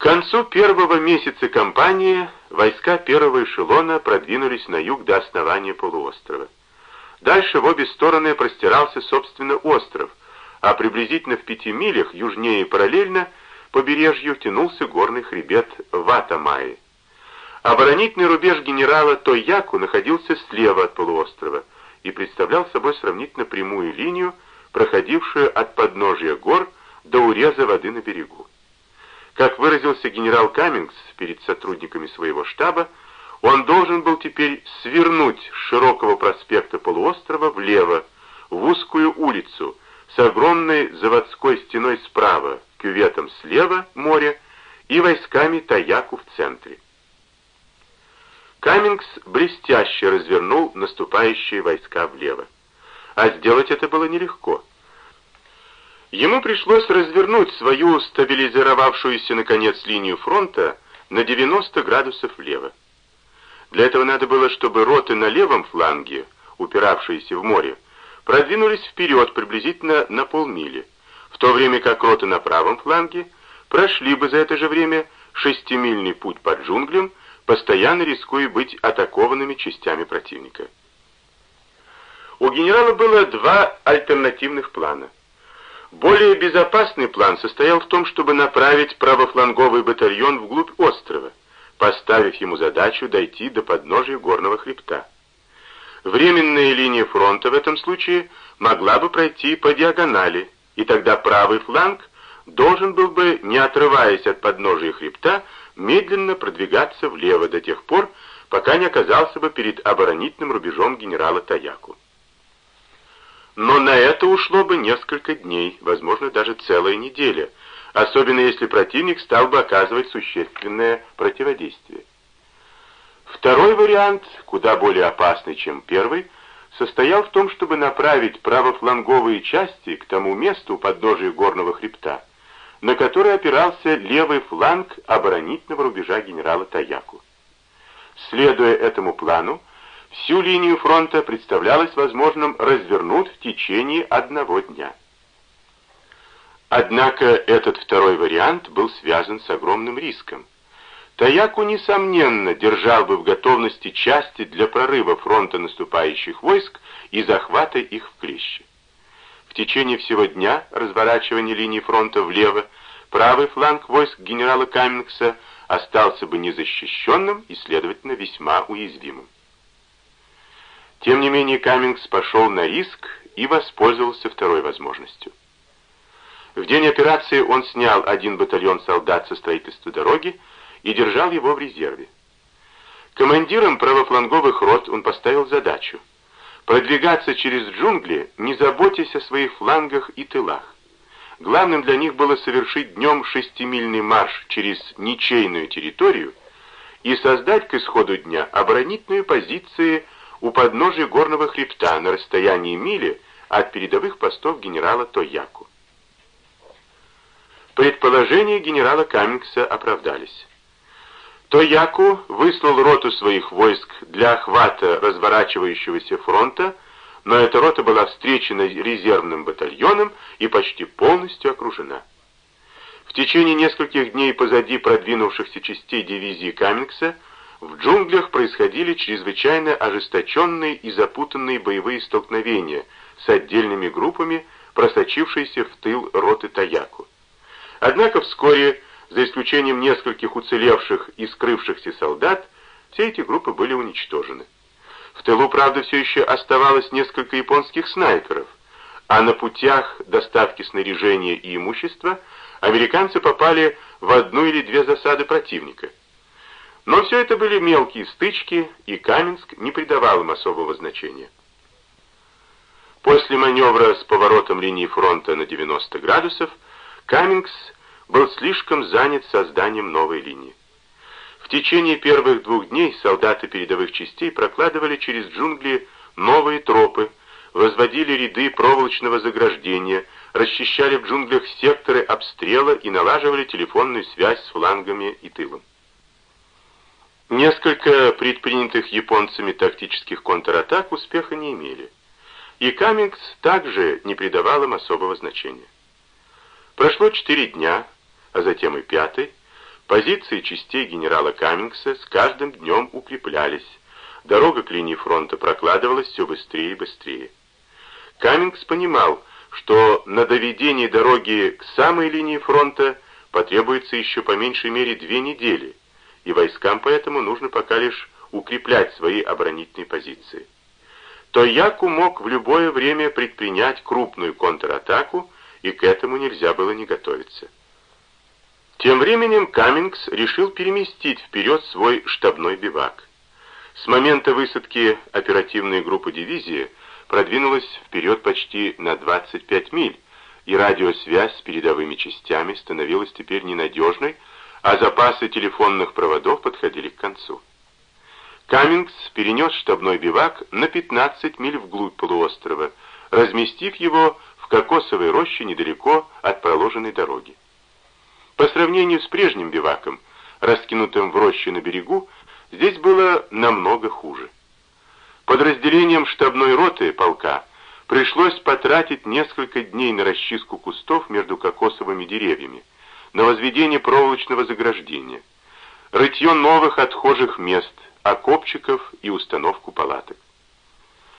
К концу первого месяца кампании войска первого эшелона продвинулись на юг до основания полуострова. Дальше в обе стороны простирался, собственно, остров, а приблизительно в пяти милях южнее параллельно побережью тянулся горный хребет Ватамаи. Оборонительный рубеж генерала Тойяку находился слева от полуострова и представлял собой сравнительно прямую линию, проходившую от подножия гор до уреза воды на берегу. Как выразился генерал Каммингс перед сотрудниками своего штаба, он должен был теперь свернуть с широкого проспекта полуострова влево, в узкую улицу, с огромной заводской стеной справа, кюветом слева море и войсками Таяку в центре. Каммингс блестяще развернул наступающие войска влево. А сделать это было нелегко. Ему пришлось развернуть свою стабилизировавшуюся наконец линию фронта на 90 градусов влево. Для этого надо было, чтобы роты на левом фланге, упиравшиеся в море, продвинулись вперед приблизительно на полмили, в то время как роты на правом фланге прошли бы за это же время шестимильный путь под джунглям, постоянно рискуя быть атакованными частями противника. У генерала было два альтернативных плана. Более безопасный план состоял в том, чтобы направить правофланговый батальон вглубь острова, поставив ему задачу дойти до подножия горного хребта. Временная линия фронта в этом случае могла бы пройти по диагонали, и тогда правый фланг должен был бы, не отрываясь от подножия хребта, медленно продвигаться влево до тех пор, пока не оказался бы перед оборонительным рубежом генерала Таяку. Но на это ушло бы несколько дней, возможно, даже целая неделя, особенно если противник стал бы оказывать существенное противодействие. Второй вариант, куда более опасный, чем первый, состоял в том, чтобы направить правофланговые части к тому месту подножия горного хребта, на который опирался левый фланг оборонительного рубежа генерала Таяку. Следуя этому плану, всю линию фронта представлялось возможным развернуть в течение одного дня. Однако этот второй вариант был связан с огромным риском. Таяку, несомненно, держал бы в готовности части для прорыва фронта наступающих войск и захвата их в клещи. В течение всего дня разворачивания линии фронта влево правый фланг войск генерала Каммингса остался бы незащищенным и, следовательно, весьма уязвимым. Тем не менее, Каммингс пошел на риск и воспользовался второй возможностью. В день операции он снял один батальон солдат со строительства дороги и держал его в резерве. Командиром правофланговых рот он поставил задачу продвигаться через джунгли, не заботясь о своих флангах и тылах. Главным для них было совершить днем шестимильный марш через ничейную территорию и создать к исходу дня оборонительные позиции у подножия горного хребта на расстоянии мили от передовых постов генерала Тояку. Предположения генерала Каммингса оправдались. Тояку выслал роту своих войск для охвата разворачивающегося фронта, но эта рота была встречена резервным батальоном и почти полностью окружена. В течение нескольких дней позади продвинувшихся частей дивизии Каммингса в джунглях происходили чрезвычайно ожесточенные и запутанные боевые столкновения с отдельными группами, просочившиеся в тыл роты Таяку. Однако вскоре за исключением нескольких уцелевших и скрывшихся солдат, все эти группы были уничтожены. В тылу, правда, все еще оставалось несколько японских снайперов, а на путях доставки снаряжения и имущества американцы попали в одну или две засады противника. Но все это были мелкие стычки, и Каменск не придавал им особого значения. После маневра с поворотом линии фронта на 90 градусов Каммингс был слишком занят созданием новой линии. В течение первых двух дней солдаты передовых частей прокладывали через джунгли новые тропы, возводили ряды проволочного заграждения, расчищали в джунглях секторы обстрела и налаживали телефонную связь с флангами и тылом. Несколько предпринятых японцами тактических контратак успеха не имели, и Каммингс также не придавал им особого значения. Прошло четыре дня, а затем и пятый, Позиции частей генерала Каммингса с каждым днем укреплялись. Дорога к линии фронта прокладывалась все быстрее и быстрее. Каммингс понимал, что на доведение дороги к самой линии фронта потребуется еще по меньшей мере две недели, и войскам поэтому нужно пока лишь укреплять свои оборонительные позиции. То Яку мог в любое время предпринять крупную контратаку, и к этому нельзя было не готовиться. Тем временем Каммингс решил переместить вперед свой штабной бивак. С момента высадки оперативной группы дивизии продвинулась вперед почти на 25 миль, и радиосвязь с передовыми частями становилась теперь ненадежной, а запасы телефонных проводов подходили к концу. Каммингс перенес штабной бивак на 15 миль вглубь полуострова, разместив его в кокосовой роще недалеко от проложенной дороги. По сравнению с прежним биваком, раскинутым в роще на берегу, здесь было намного хуже. Подразделением штабной роты полка пришлось потратить несколько дней на расчистку кустов между кокосовыми деревьями, на возведение проволочного заграждения, рытье новых отхожих мест, окопчиков и установку палаток.